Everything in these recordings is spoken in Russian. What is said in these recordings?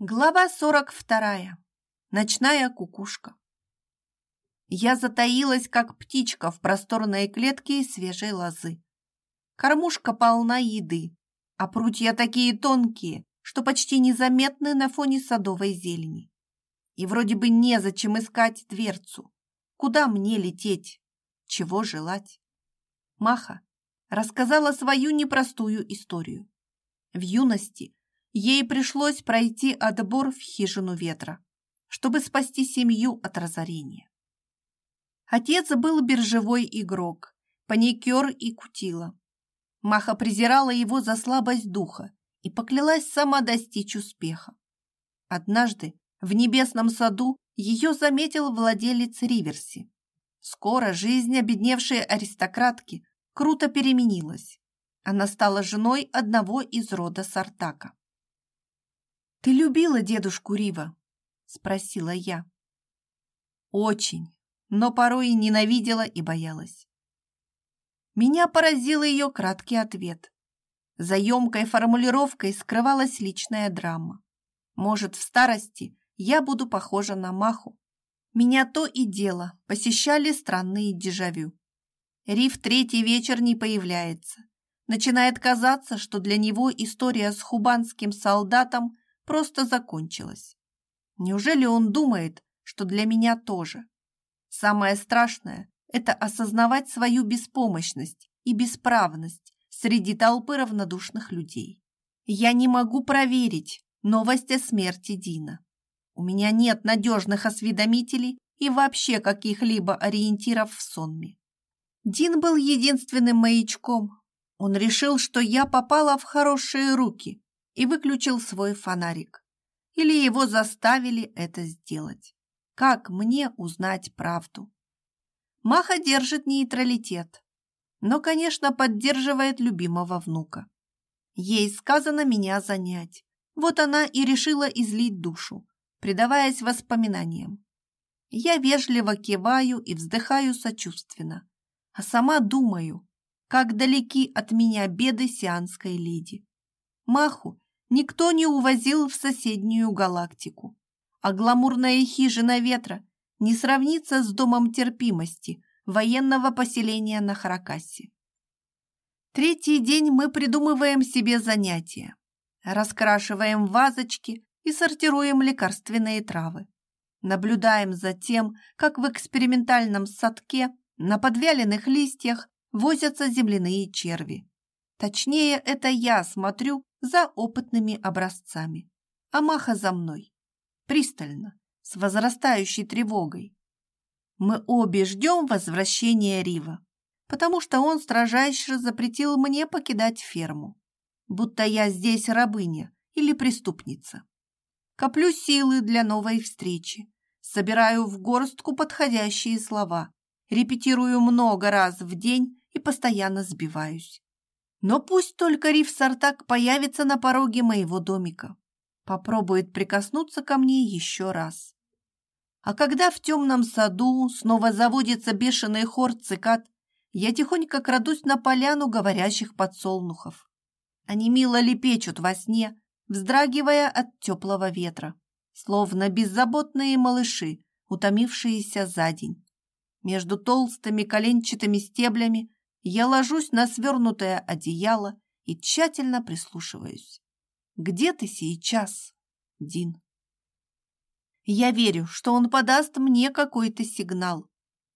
Глава сорок вторая. Ночная кукушка. Я затаилась, как птичка в просторной клетке из свежей лозы. Кормушка полна еды, а прутья такие тонкие, что почти незаметны на фоне садовой зелени. И вроде бы незачем искать дверцу. Куда мне лететь? Чего желать? Маха рассказала свою непростую историю. В юности Ей пришлось пройти отбор в хижину ветра, чтобы спасти семью от разорения. Отец был биржевой игрок, паникер и кутила. Маха презирала его за слабость духа и поклялась сама достичь успеха. Однажды в небесном саду ее заметил владелец Риверси. Скоро жизнь обедневшей аристократки круто переменилась. Она стала женой одного из рода Сартака. «Ты любила дедушку Рива?» — спросила я. «Очень, но порой и ненавидела и боялась». Меня поразил ее краткий ответ. За емкой формулировкой скрывалась личная драма. Может, в старости я буду похожа на Маху. Меня то и дело посещали странные дежавю. Риф третий вечер не появляется. Начинает казаться, что для него история с хубанским солдатом просто закончилась. Неужели он думает, что для меня тоже? Самое страшное – это осознавать свою беспомощность и бесправность среди толпы равнодушных людей. Я не могу проверить новость о смерти Дина. У меня нет надежных осведомителей и вообще каких-либо ориентиров в сонме. Дин был единственным маячком. Он решил, что я попала в хорошие руки, и выключил свой фонарик. Или его заставили это сделать. Как мне узнать правду? Маха держит нейтралитет, но, конечно, поддерживает любимого внука. Ей сказано меня занять. Вот она и решила излить душу, предаваясь воспоминаниям. Я вежливо киваю и вздыхаю сочувственно, а сама думаю, как далеки от меня беды сианской леди. Маху никто не увозил в соседнюю галактику. А гламурная хижина ветра не сравнится с домом терпимости военного поселения на Харакасе. Третий день мы придумываем себе занятия, раскрашиваем вазочки и сортируем лекарственные травы. Наблюдаем за тем, как в экспериментальном садке на подвяленных листьях возятся земляные черви. Точнее, это я смотрю за опытными образцами, а Маха за мной, пристально, с возрастающей тревогой. Мы обе ждем возвращения Рива, потому что он строжайше запретил мне покидать ферму, будто я здесь рабыня или преступница. Коплю силы для новой встречи, собираю в горстку подходящие слова, репетирую много раз в день и постоянно сбиваюсь. Но пусть только Риф Сартак появится на пороге моего домика. Попробует прикоснуться ко мне еще раз. А когда в темном саду снова заводится бешеный хор цикад, я тихонько крадусь на поляну говорящих подсолнухов. Они мило лепечут во сне, вздрагивая от теплого ветра, словно беззаботные малыши, утомившиеся за день. Между толстыми коленчатыми стеблями я ложусь на свернутое одеяло и тщательно прислушиваюсь. Где ты сейчас, Дин? Я верю, что он подаст мне какой-то сигнал.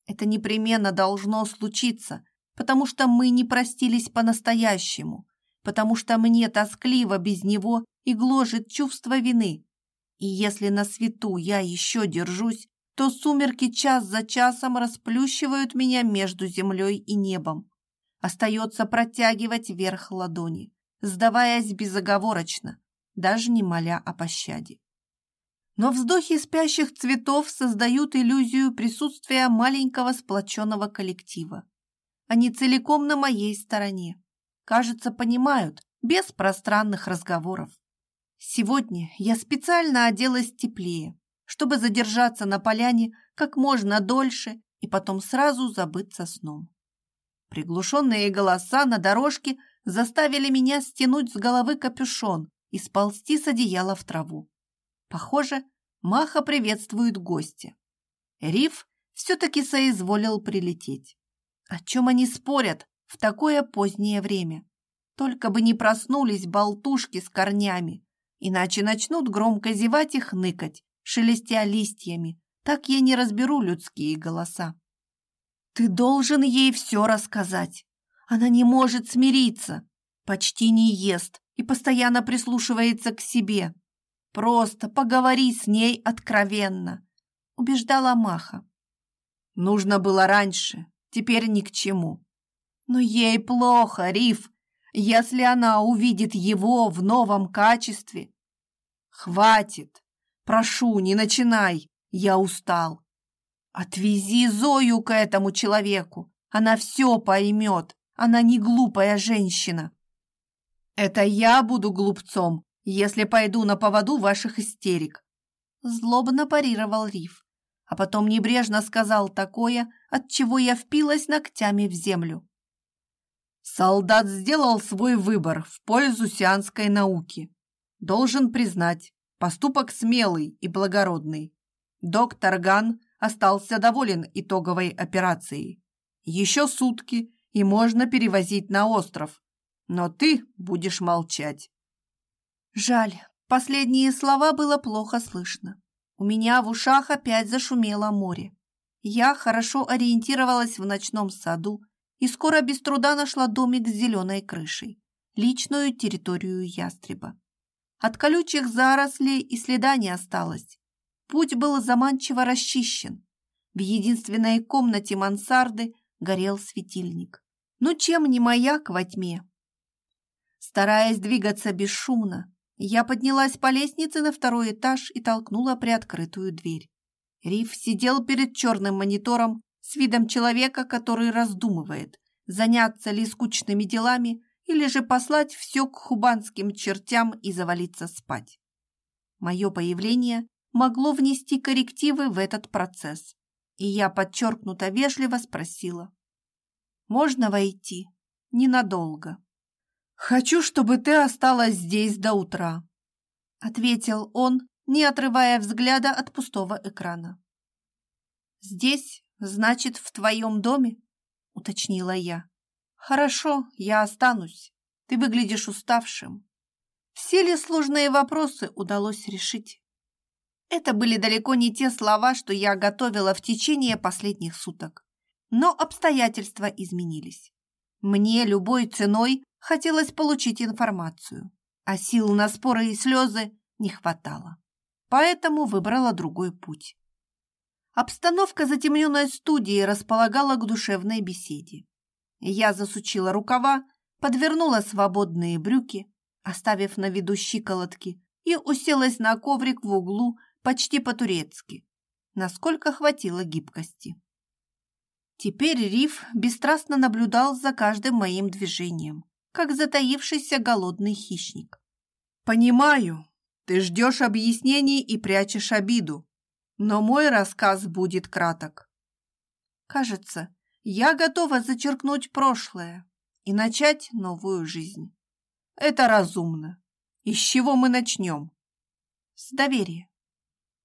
Это непременно должно случиться, потому что мы не простились по-настоящему, потому что мне тоскливо без него и гложет чувство вины. И если на свету я еще держусь, то сумерки час за часом расплющивают меня между землей и небом. Остается протягивать вверх ладони, сдаваясь безоговорочно, даже не моля о пощаде. Но вздохи спящих цветов создают иллюзию присутствия маленького сплоченного коллектива. Они целиком на моей стороне. Кажется, понимают, без пространных разговоров. Сегодня я специально оделась теплее, чтобы задержаться на поляне как можно дольше и потом сразу забыться сном. Приглушенные голоса на дорожке заставили меня стянуть с головы капюшон и сползти с одеяла в траву. Похоже, Маха приветствует гостя. Риф все-таки соизволил прилететь. О чем они спорят в такое позднее время? Только бы не проснулись болтушки с корнями, иначе начнут громко зевать и хныкать, шелестя листьями. Так я не разберу людские голоса. Ты должен ей все рассказать. Она не может смириться, почти не ест и постоянно прислушивается к себе. Просто поговори с ней откровенно, убеждала Маха. Нужно было раньше, теперь ни к чему. Но ей плохо, Риф, если она увидит его в новом качестве. Хватит, прошу, не начинай, я устал. Отвези Зою к этому человеку, она все поймет, она не глупая женщина. Это я буду глупцом, если пойду на поводу ваших истерик. Злобно парировал Риф, а потом небрежно сказал такое, от чего я впилась ногтями в землю. Солдат сделал свой выбор в пользу сианской науки. Должен признать, поступок смелый и благородный. Доктор Ган остался доволен итоговой операцией. Еще сутки, и можно перевозить на остров. Но ты будешь молчать. Жаль, последние слова было плохо слышно. У меня в ушах опять зашумело море. Я хорошо ориентировалась в ночном саду и скоро без труда нашла домик с зеленой крышей, личную территорию ястреба. От колючих зарослей и следа не осталось. Путь был заманчиво расчищен. В единственной комнате мансарды горел светильник. Ну чем не маяк во тьме? Стараясь двигаться бесшумно, я поднялась по лестнице на второй этаж и толкнула приоткрытую дверь. Риф сидел перед черным монитором с видом человека, который раздумывает, заняться ли скучными делами или же послать все к хубанским чертям и завалиться спать. Мое появление могло внести коррективы в этот процесс, и я подчеркнуто вежливо спросила. «Можно войти? Ненадолго». «Хочу, чтобы ты осталась здесь до утра», — ответил он, не отрывая взгляда от пустого экрана. «Здесь, значит, в твоем доме?» — уточнила я. «Хорошо, я останусь. Ты выглядишь уставшим». Все ли сложные вопросы удалось решить? Это были далеко не те слова, что я готовила в течение последних суток. Но обстоятельства изменились. Мне любой ценой хотелось получить информацию, а сил на споры и слезы не хватало. Поэтому выбрала другой путь. Обстановка затемненной студии располагала к душевной беседе. Я засучила рукава, подвернула свободные брюки, оставив на виду щиколотки, и уселась на коврик в углу почти по-турецки, насколько хватило гибкости. Теперь Риф бесстрастно наблюдал за каждым моим движением, как затаившийся голодный хищник. «Понимаю, ты ждешь объяснений и прячешь обиду, но мой рассказ будет краток. Кажется, я готова зачеркнуть прошлое и начать новую жизнь. Это разумно. И с чего мы начнем? С доверия.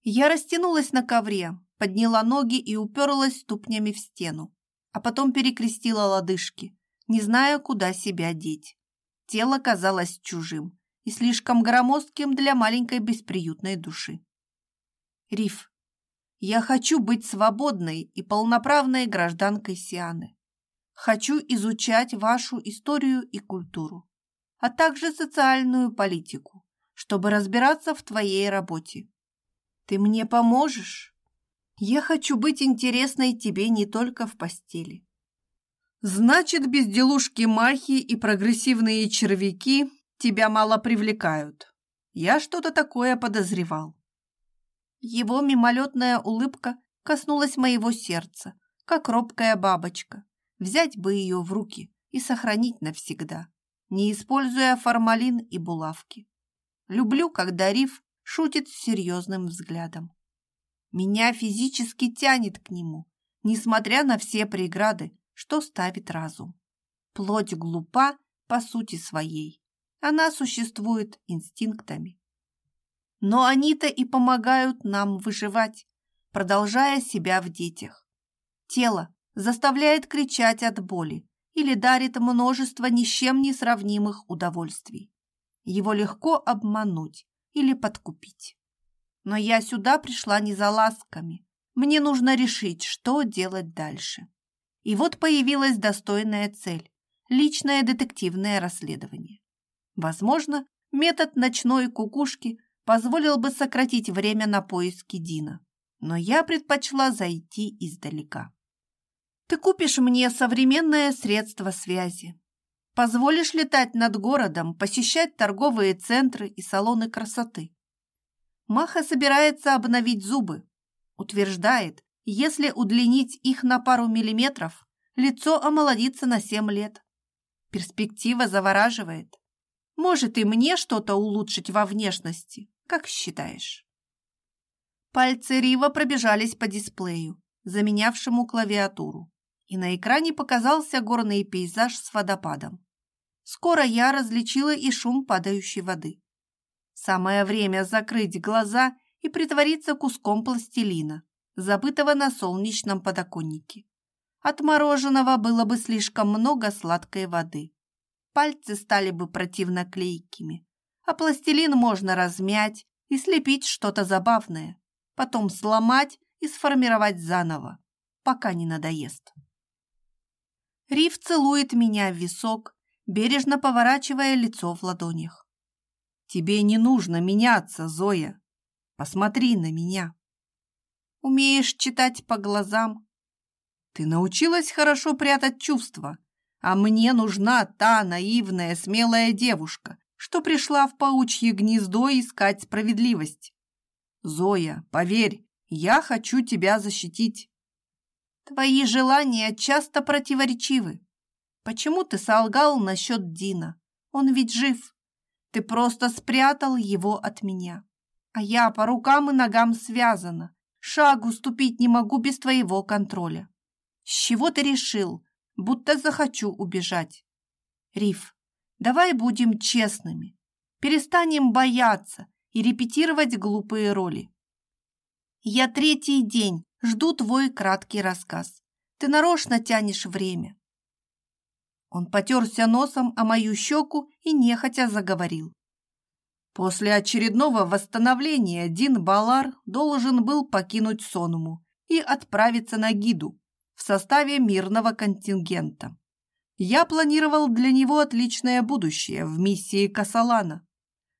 Я растянулась на ковре, подняла ноги и уперлась ступнями в стену, а потом перекрестила лодыжки, не зная, куда себя деть. Тело казалось чужим и слишком громоздким для маленькой бесприютной души. Риф, я хочу быть свободной и полноправной гражданкой Сианы. Хочу изучать вашу историю и культуру, а также социальную политику, чтобы разбираться в твоей работе. Ты мне поможешь? Я хочу быть интересной тебе не только в постели. Значит, безделушки Махи и прогрессивные червяки тебя мало привлекают. Я что-то такое подозревал. Его мимолетная улыбка коснулась моего сердца, как робкая бабочка. Взять бы ее в руки и сохранить навсегда, не используя формалин и булавки. Люблю, когда Риф шутит с серьезным взглядом. Меня физически тянет к нему, несмотря на все преграды, что ставит разум. Плоть глупа по сути своей. Она существует инстинктами. Но они-то и помогают нам выживать, продолжая себя в детях. Тело заставляет кричать от боли или дарит множество ни с чем не сравнимых удовольствий. Его легко обмануть или подкупить. Но я сюда пришла не за ласками. Мне нужно решить, что делать дальше. И вот появилась достойная цель – личное детективное расследование. Возможно, метод ночной кукушки позволил бы сократить время на поиски Дина, но я предпочла зайти издалека. Ты купишь мне современное средство связи, позволишь летать над городом, посещать торговые центры и салоны красоты. Маха собирается обновить зубы, утверждает, если удлинить их на пару миллиметров, лицо омолодится на семь лет. Перспектива завораживает. Может и мне что-то улучшить во внешности, как считаешь? Пальцы Рива пробежались по дисплею, заменявшему клавиатуру, и на экране показался горный пейзаж с водопадом. Скоро я различила и шум падающей воды. Самое время закрыть глаза и притвориться куском пластилина, забытого на солнечном подоконнике. От мороженого было бы слишком много сладкой воды. Пальцы стали бы противно клейкими, а пластилин можно размять и слепить что-то забавное, потом сломать и сформировать заново, пока не надоест. Риф целует меня в висок, бережно поворачивая лицо в ладонях. «Тебе не нужно меняться, Зоя. Посмотри на меня». Умеешь читать по глазам. Ты научилась хорошо прятать чувства, а мне нужна та наивная, смелая девушка, что пришла в паучье гнездо искать справедливость. Зоя, поверь, я хочу тебя защитить. Твои желания часто противоречивы. Почему ты солгал насчет Дина? Он ведь жив. Ты просто спрятал его от меня. А я по рукам и ногам связана, Шагу ступить не могу без твоего контроля. С чего ты решил, будто захочу убежать? Риф, давай будем честными. Перестанем бояться и репетировать глупые роли. Я третий день жду твой краткий рассказ. Ты нарочно тянешь время. Он потерся носом о мою щеку и нехотя заговорил. После очередного восстановления Дин Балар должен был покинуть Сонуму и отправиться на Гиду в составе мирного контингента. Я планировал для него отличное будущее в миссии Касалана.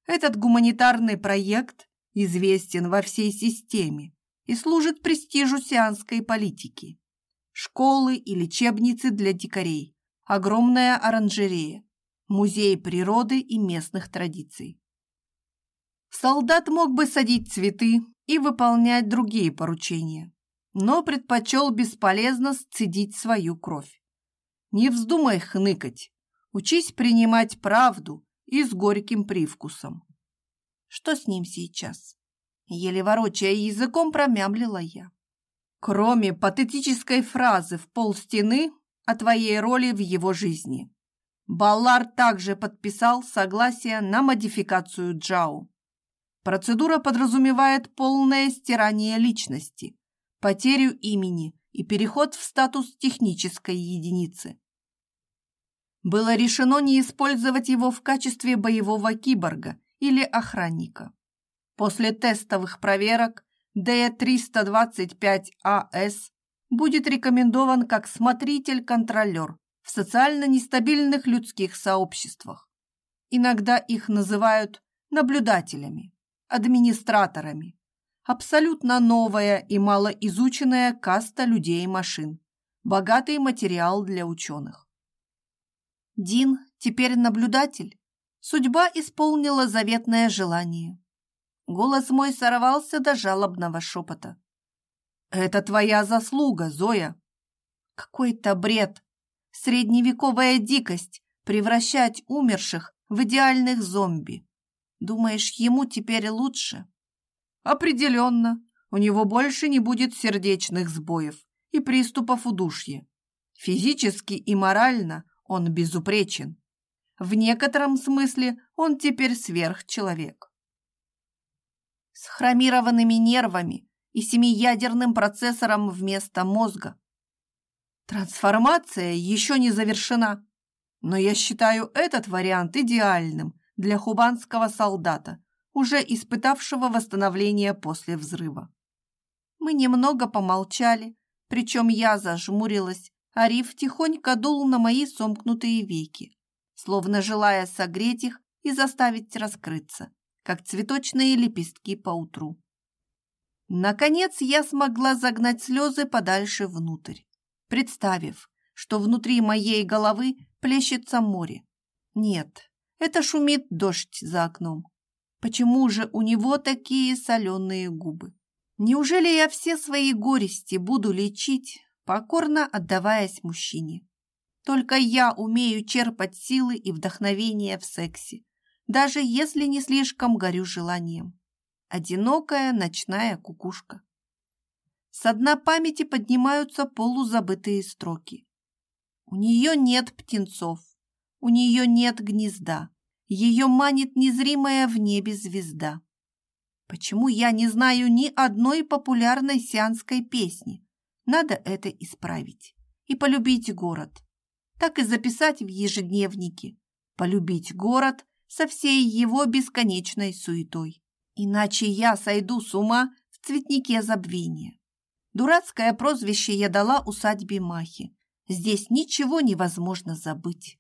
Этот гуманитарный проект известен во всей системе и служит престижу сианской политики. Школы и лечебницы для дикарей, огромная оранжерея, музей природы и местных традиций. Солдат мог бы садить цветы и выполнять другие поручения, но предпочел бесполезно сцедить свою кровь. Не вздумай хныкать, учись принимать правду и с горьким привкусом. Что с ним сейчас? Еле ворочая языком, промямлила я. Кроме патетической фразы в полстены о твоей роли в его жизни. Баллар также подписал согласие на модификацию Джао. Процедура подразумевает полное стирание личности, потерю имени и переход в статус технической единицы. Было решено не использовать его в качестве боевого киборга или охранника. После тестовых проверок D325AS будет рекомендован как смотритель-контролер в социально нестабильных людских сообществах. Иногда их называют наблюдателями администраторами. Абсолютно новая и малоизученная каста людей и машин. Богатый материал для ученых. Дин теперь наблюдатель. Судьба исполнила заветное желание. Голос мой сорвался до жалобного шепота. «Это твоя заслуга, Зоя!» Какой-то бред! Средневековая дикость превращать умерших в идеальных зомби. Думаешь, ему теперь лучше? Определенно. У него больше не будет сердечных сбоев и приступов удушья. Физически и морально он безупречен. В некотором смысле он теперь сверхчеловек. с хромированными нервами и семиядерным процессором вместо мозга. Трансформация еще не завершена, но я считаю этот вариант идеальным для хубанского солдата, уже испытавшего восстановление после взрыва. Мы немного помолчали, причем я зажмурилась, а Риф тихонько дул на мои сомкнутые веки, словно желая согреть их и заставить раскрыться как цветочные лепестки по утру. Наконец я смогла загнать слезы подальше внутрь, представив, что внутри моей головы плещется море. Нет, это шумит дождь за окном. Почему же у него такие соленые губы? Неужели я все свои горести буду лечить, покорно отдаваясь мужчине? Только я умею черпать силы и вдохновение в сексе, даже если не слишком горю желанием. Одинокая ночная кукушка. С дна памяти поднимаются полузабытые строки. У нее нет птенцов, у нее нет гнезда, ее манит незримая в небе звезда. Почему я не знаю ни одной популярной сианской песни? Надо это исправить и полюбить город. Так и записать в ежедневнике. Полюбить город со всей его бесконечной суетой. Иначе я сойду с ума в цветнике забвения. Дурацкое прозвище я дала усадьбе Махи. Здесь ничего невозможно забыть.